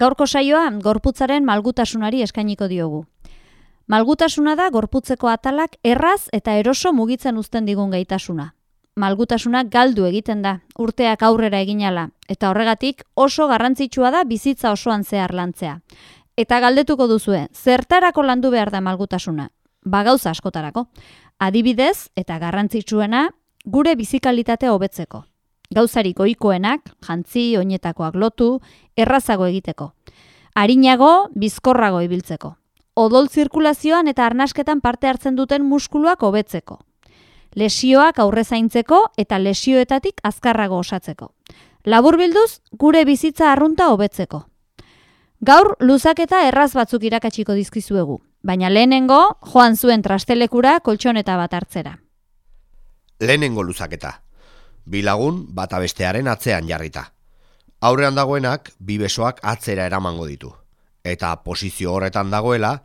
Gaurko saioa gorputzaren malgutasunari eskainiko diogu. Malgutasuna da gorputzeko atalak erraz eta eroso mugitzen uzten digun gaitasuna. Malgutasuna galdu egiten da, urteak aurrera eginala, eta horregatik oso garrantzitsua da bizitza osoan zehar lantzea. Eta galdetuko duzue, zertarako landu behar da malgutasuna? Ba gauza askotarako. Adibidez, eta garrantzitsuena, gure bizikalitatea hobetzeko. Gauzarik ohikoenak, jantzi, oinetakoak lotu, errazago egiteko. Arinago, bizkorrago ibiltzeko. Odol zirkulazioan eta arnasketan parte hartzen duten muskuluak hobetzeko. Lesioak aurre zaintzeko eta lesioetatik azkarrago osatzeko. Labur bilduz, gure bizitza arrunta hobetzeko. Gaur, luzaketa erraz batzuk irakatsiko dizkizuegu, baina lehenengo, joan zuen trastelekura koltsoneta bat hartzera. Lehenengo luzaketa. Bilagun bata bestearen atzean jarrita. Aurrean dagoenak bi besoak atzera eramango ditu. Eta posizio horretan dagoela,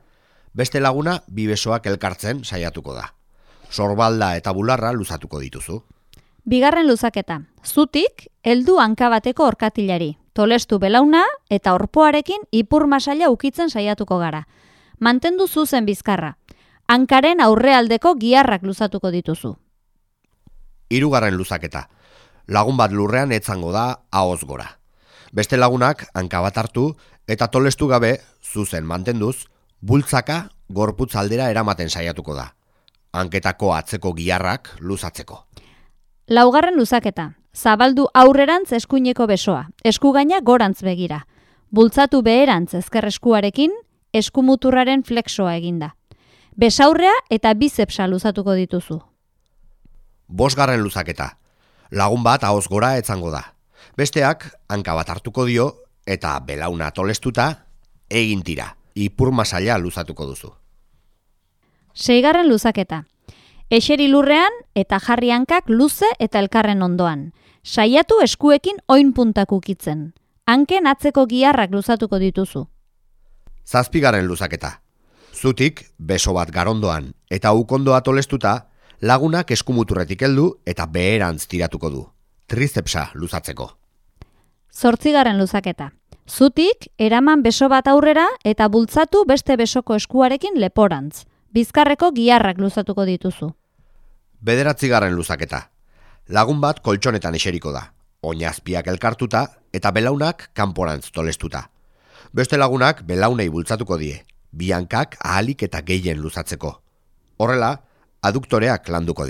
beste laguna bi besoak elkartzen saiatuko da. Sorbalda eta bularra luzatuko dituzu. Bigarren luzaketa. Zutik, heldu hankabateko orkatilari. Tolestu belauna eta orpoarekin ipur masaila ukitzen saiatuko gara. Mantendu zuzen bizkarra. Hankaren aurrealdeko giarrak luzatuko dituzu. Hirugarren luzaketa. Lagun bat lurrean etzango da ahoz gora. Beste lagunak hanka bat hartu eta tolestu gabe zuzen mantenduz, bultzaka gorputz aldera eramaten saiatuko da. Hanketako atzeko giarrak luzatzeko. Laugarren luzaketa. Zabaldu aurrerantz eskuineko besoa, eskugaina gorantz begira. Bultzatu beherantz ezker eskuarekin, eskumuturraren flexoa eginda. Besaurrea eta bizepsa luzatuko dituzu. Bosgarren luzaketa. Lagun bat ahoz gora etzango da. Besteak, hanka bat hartuko dio, eta belauna tolestuta, egin tira. Ipur masaila luzatuko duzu. Seigarren luzaketa. Eseri lurrean eta jarri hankak luze eta elkarren ondoan. Saiatu eskuekin oin puntak ukitzen. Hanken atzeko giarrak luzatuko dituzu. Zazpigarren luzaketa. Zutik, beso bat garondoan eta ukondoa tolestuta, lagunak eskumuturretik heldu eta beherantz tiratuko du. Trizepsa luzatzeko. Zortzigarren luzaketa. Zutik, eraman beso bat aurrera eta bultzatu beste besoko eskuarekin leporantz. Bizkarreko giarrak luzatuko dituzu. Bederatzigarren luzaketa. Lagun bat koltsonetan eseriko da. Oinazpiak elkartuta eta belaunak kanporantz tolestuta. Beste lagunak belaunei bultzatuko die. Biankak ahalik eta gehien luzatzeko. Horrela, aduktoreak landuko.